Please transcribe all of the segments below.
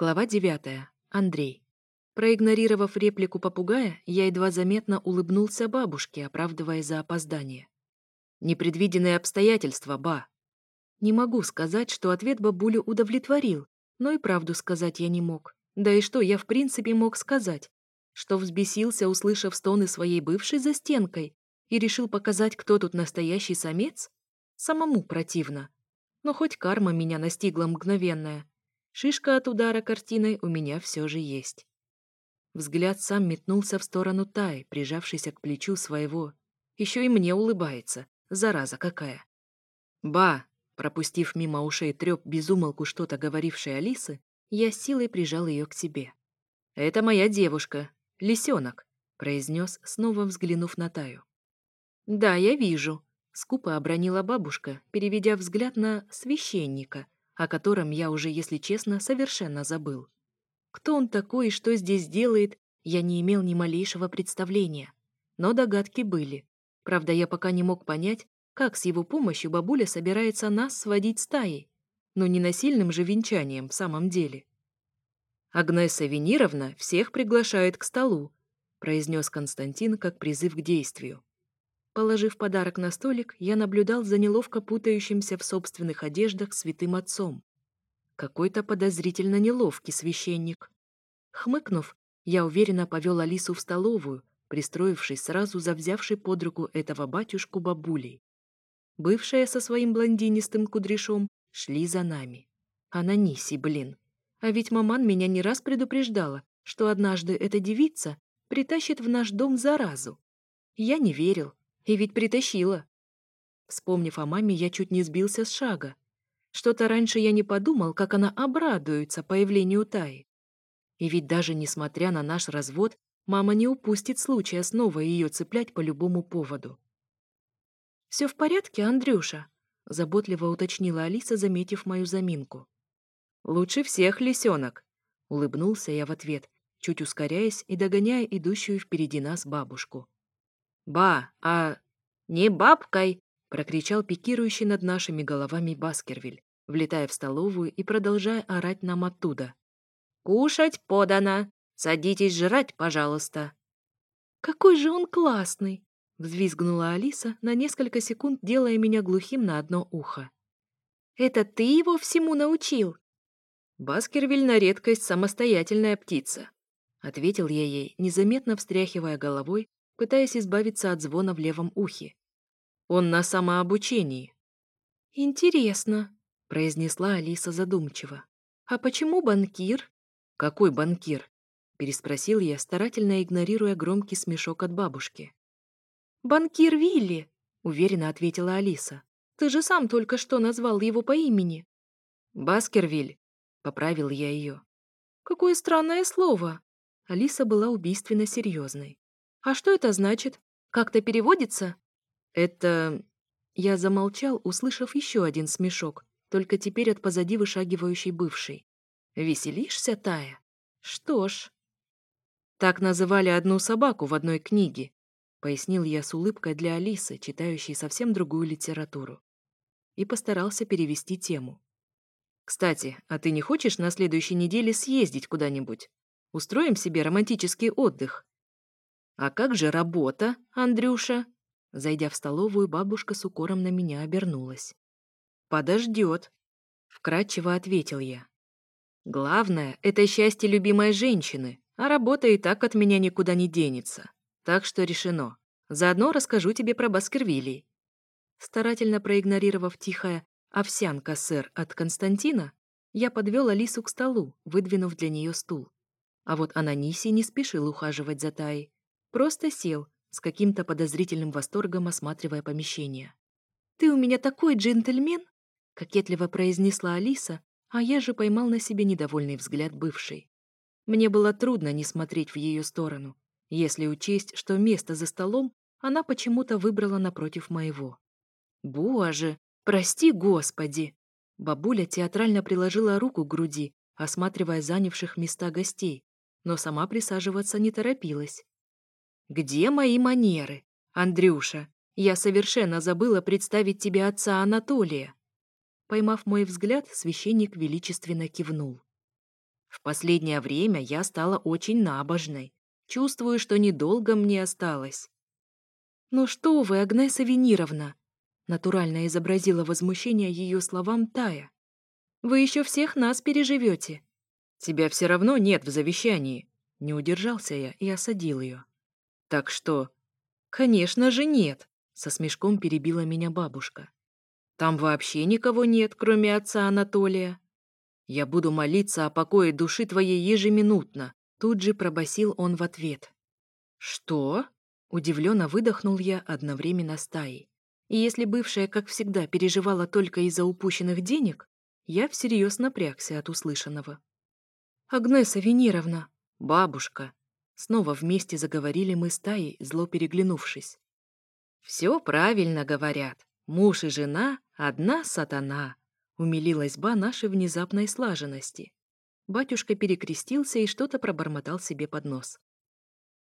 Глава 9. Андрей. Проигнорировав реплику попугая, я едва заметно улыбнулся бабушке, оправдывая за опоздание. «Непредвиденные обстоятельства, ба!» Не могу сказать, что ответ бабулю удовлетворил, но и правду сказать я не мог. Да и что я в принципе мог сказать? Что взбесился, услышав стоны своей бывшей за стенкой, и решил показать, кто тут настоящий самец? Самому противно. Но хоть карма меня настигла мгновенная, Шишка от удара картиной у меня все же есть. Взгляд сам метнулся в сторону Тай, прижавшийся к плечу своего. Еще и мне улыбается. Зараза какая. «Ба!» Пропустив мимо ушей трёп безумолку что-то говорившей Алисы, я силой прижал ее к себе. «Это моя девушка, лисенок», — произнес, снова взглянув на Таю. «Да, я вижу», — скупо обронила бабушка, переведя взгляд на священника — о котором я уже, если честно, совершенно забыл. Кто он такой и что здесь делает, я не имел ни малейшего представления. Но догадки были. Правда, я пока не мог понять, как с его помощью бабуля собирается нас сводить стаей. Но не насильным же венчанием в самом деле. «Агнесса Венировна всех приглашает к столу», произнес Константин как призыв к действию. Положив подарок на столик, я наблюдал за неловко путающимся в собственных одеждах святым отцом. Какой-то подозрительно неловкий священник. Хмыкнув, я уверенно повел Алису в столовую, пристроившись сразу за взявший под руку этого батюшку бабулей. Бывшая со своим блондинистым кудряшом шли за нами. Ананиси, блин. А ведь маман меня не раз предупреждала, что однажды эта девица притащит в наш дом заразу. Я не верил, и ведь притащила. Вспомнив о маме, я чуть не сбился с шага. Что-то раньше я не подумал, как она обрадуется появлению Таи. И ведь даже несмотря на наш развод, мама не упустит случая снова ее цеплять по любому поводу. «Все в порядке, Андрюша?» — заботливо уточнила Алиса, заметив мою заминку. «Лучше всех, лисенок!» — улыбнулся я в ответ, чуть ускоряясь и догоняя идущую впереди нас бабушку. «Ба, а не бабкой!» — прокричал пикирующий над нашими головами Баскервиль, влетая в столовую и продолжая орать нам оттуда. «Кушать подано! Садитесь жрать, пожалуйста!» «Какой же он классный!» — взвизгнула Алиса, на несколько секунд делая меня глухим на одно ухо. «Это ты его всему научил?» «Баскервиль на редкость самостоятельная птица», — ответил я ей, незаметно встряхивая головой, пытаясь избавиться от звона в левом ухе. «Он на самообучении». «Интересно», — произнесла Алиса задумчиво. «А почему банкир?» «Какой банкир?» — переспросил я, старательно игнорируя громкий смешок от бабушки. «Банкир Вилли», — уверенно ответила Алиса. «Ты же сам только что назвал его по имени». «Баскервиль», — поправил я ее. «Какое странное слово!» Алиса была убийственно серьезной. А что это значит? Как-то переводится? Это... Я замолчал, услышав еще один смешок, только теперь от позади вышагивающей бывшей. Веселишься, Тая? Что ж... Так называли одну собаку в одной книге, пояснил я с улыбкой для Алисы, читающей совсем другую литературу. И постарался перевести тему. «Кстати, а ты не хочешь на следующей неделе съездить куда-нибудь? Устроим себе романтический отдых. «А как же работа, Андрюша?» Зайдя в столовую, бабушка с укором на меня обернулась. «Подождет», — вкратчиво ответил я. «Главное — это счастье любимой женщины, а работа и так от меня никуда не денется. Так что решено. Заодно расскажу тебе про Баскервилей». Старательно проигнорировав тихое «овсянка, сэр» от Константина, я подвел Алису к столу, выдвинув для нее стул. А вот Ананиси не спешил ухаживать за Таей. Просто сел, с каким-то подозрительным восторгом осматривая помещение. «Ты у меня такой джентльмен!» — кокетливо произнесла Алиса, а я же поймал на себе недовольный взгляд бывшей. Мне было трудно не смотреть в ее сторону, если учесть, что место за столом она почему-то выбрала напротив моего. «Боже! Прости, Господи!» Бабуля театрально приложила руку к груди, осматривая занявших места гостей, но сама присаживаться не торопилась. Где мои манеры? Андрюша, я совершенно забыла представить тебе отца Анатолия. Поймав мой взгляд, священник величественно кивнул. В последнее время я стала очень набожной. Чувствую, что недолго мне осталось. «Ну что вы, Агнеса Венировна!» Натурально изобразила возмущение ее словам Тая. «Вы еще всех нас переживете!» «Тебя все равно нет в завещании!» Не удержался я и осадил ее. Так что... Конечно же нет, со смешком перебила меня бабушка. Там вообще никого нет, кроме отца Анатолия. Я буду молиться о покое души твоей ежеминутно, тут же пробасил он в ответ. Что? Удивленно выдохнул я одновременно с Таей. И если бывшая, как всегда, переживала только из-за упущенных денег, я всерьез напрягся от услышанного. «Агнеса Венеровна, бабушка!» Снова вместе заговорили мы с Таей, зло переглянувшись. «Все правильно говорят. Муж и жена — одна сатана», — умилилась ба нашей внезапной слаженности. Батюшка перекрестился и что-то пробормотал себе под нос.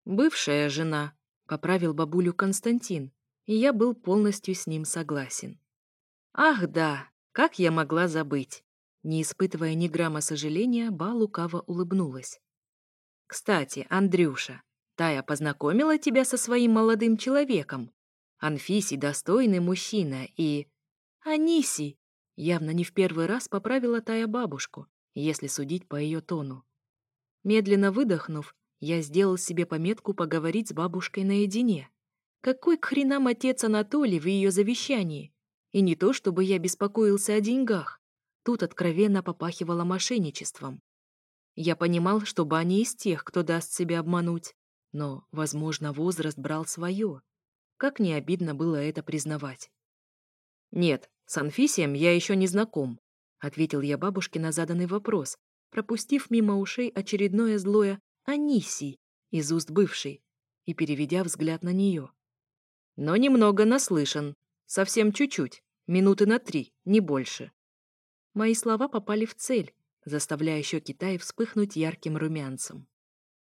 «Бывшая жена», — поправил бабулю Константин, и я был полностью с ним согласен. «Ах да, как я могла забыть!» Не испытывая ни грамма сожаления, Ба лукаво улыбнулась. Кстати, Андрюша, Тая познакомила тебя со своим молодым человеком. Анфисий достойный мужчина и... Аниси! Явно не в первый раз поправила Тая бабушку, если судить по ее тону. Медленно выдохнув, я сделал себе пометку поговорить с бабушкой наедине. Какой к хренам отец Анатолий в ее завещании? И не то, чтобы я беспокоился о деньгах. Тут откровенно попахивало мошенничеством. Я понимал, что Баня из тех, кто даст себя обмануть, но, возможно, возраст брал свое. Как не обидно было это признавать. «Нет, с Анфисием я еще не знаком», — ответил я бабушке на заданный вопрос, пропустив мимо ушей очередное злое «Анисий» из уст бывшей и переведя взгляд на нее. «Но немного наслышан. Совсем чуть-чуть. Минуты на три, не больше». Мои слова попали в цель, заставляя щеки Таи вспыхнуть ярким румянцем.